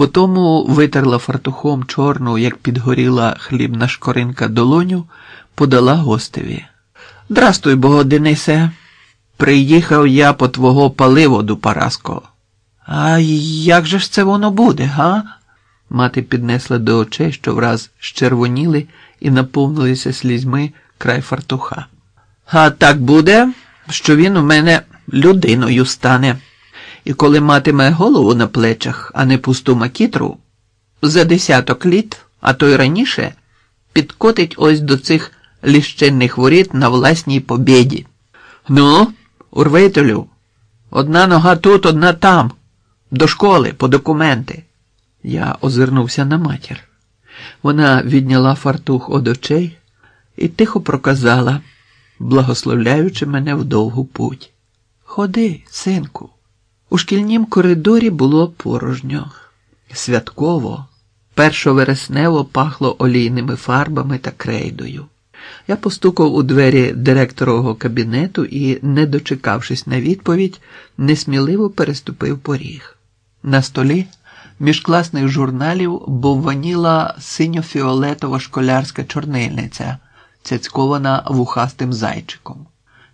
Потому витерла фартухом чорну, як підгоріла хлібна шкоринка долоню, подала гостеві. Здрастуй, бого Денисе. Приїхав я по твого паливоду, Параско. А як же ж це воно буде, га? Мати піднесла до очей, що враз щервоніли і наповнилися слізьми край фартуха. А так буде, що він у мене людиною стане. І коли матиме голову на плечах, а не пусту макітру, за десяток літ, а то й раніше, підкотить ось до цих ліщинних воріт на власній побєді. Ну, урвителю, одна нога тут, одна там, до школи, по документи. Я озирнувся на матір. Вона відняла фартух од очей і тихо проказала, благословляючи мене в довгу путь. Ходи, синку. У шкільнім коридорі було порожньо, святково, першовереснево пахло олійними фарбами та крейдою. Я постукав у двері директорового кабінету і, не дочекавшись на відповідь, несміливо переступив поріг. На столі між класних журналів бовваніла синьо-фіолетова школярська чорнильниця, цяцькована вухастим зайчиком.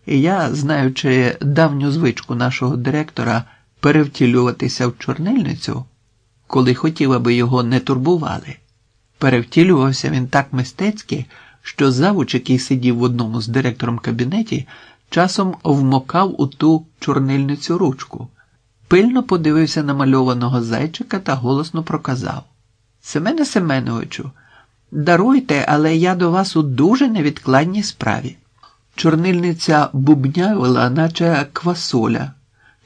І я, знаючи давню звичку нашого директора перевтілюватися в чорнильницю, коли хотів, аби його не турбували, перевтілювався він так мистецьки, що завуч, який сидів в одному з директором кабінеті, часом вмокав у ту чорнильницю ручку, пильно подивився на мальованого зайчика та голосно проказав: Семене Семеновичу, даруйте, але я до вас у дуже невідкладній справі. Чорнильниця бубнявила, наче квасоля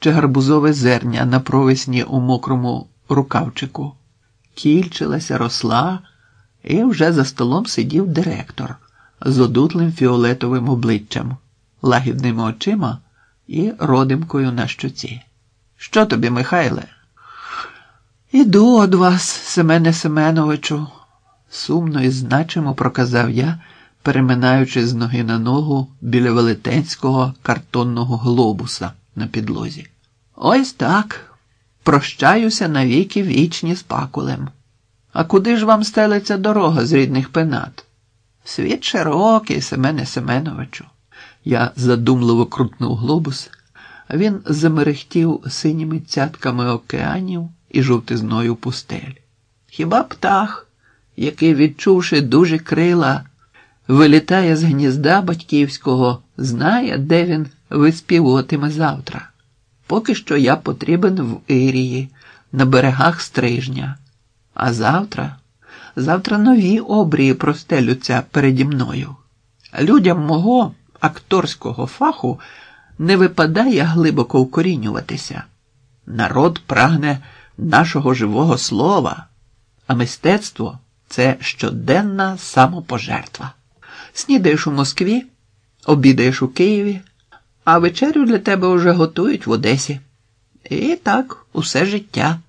чи гарбузове зерня на провесні у мокрому рукавчику. Кільчилася, росла, і вже за столом сидів директор з одутлим фіолетовим обличчям, лагідними очима і родимкою на щоці. Що тобі, Михайле? Іду од вас, Семене Семеновичу, сумно і значимо проказав я, переминаючи з ноги на ногу біля велетенського картонного глобуса на підлозі. Ось так. Прощаюся навіки вічні з пакулем. А куди ж вам стелиться дорога з рідних пенат? Світ широкий, Семене Семеновичу. Я задумливо крутнув глобус, він замерехтів синіми цятками океанів і жовтизною пустель. Хіба птах, який, відчувши дуже крила, вилітає з гнізда батьківського, знає, де він виспівуватиме завтра? Поки що я потрібен в Ірії, на берегах стрижня. А завтра, завтра нові обрії простелються переді мною. Людям мого акторського фаху не випадає глибоко вкорінюватися. Народ прагне нашого живого слова, а мистецтво це щоденна самопожертва. Снідаєш у Москві, обідаєш у Києві а вечерю для тебе вже готують в Одесі. І так, усе життя.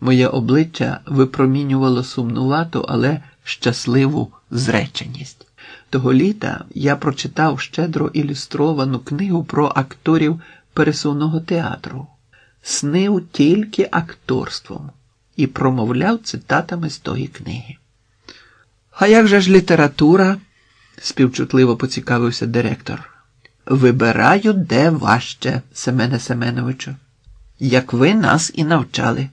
Моє обличчя випромінювало сумнувату, але щасливу зреченість. Того літа я прочитав щедро ілюстровану книгу про акторів пересувного театру, снив тільки акторством і промовляв цитатами з тої книги. А як же ж література? співчутливо поцікавився директор. Вибираю, де важче, Семене Семеновичу, як ви нас і навчали,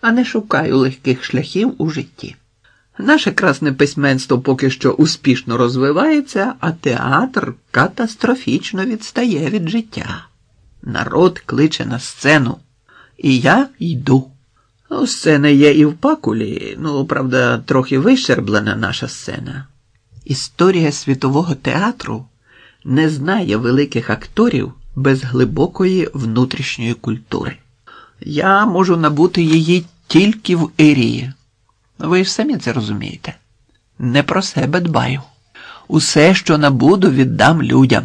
а не шукаю легких шляхів у житті. Наше красне письменство поки що успішно розвивається, а театр катастрофічно відстає від життя. Народ кличе на сцену, і я йду. Ну, сцена є і в пакулі, ну, правда, трохи вищерблена наша сцена. Історія світового театру не знає великих акторів без глибокої внутрішньої культури. Я можу набути її тільки в Ірії. Ви ж самі це розумієте. Не про себе дбаю. Усе, що набуду, віддам людям.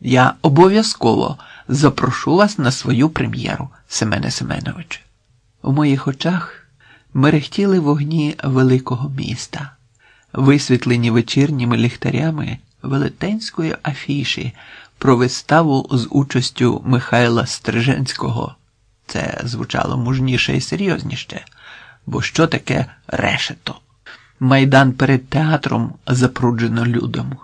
Я обов'язково запрошу вас на свою прем'єру, Семене Семеновичу. У моїх очах мерехтіли вогні великого міста, висвітлені вечірніми ліхтарями велетенської афіші про виставу з участю Михайла Стриженського. Це звучало мужніше і серйозніше, Бо що таке решето? Майдан перед театром запруджено людом.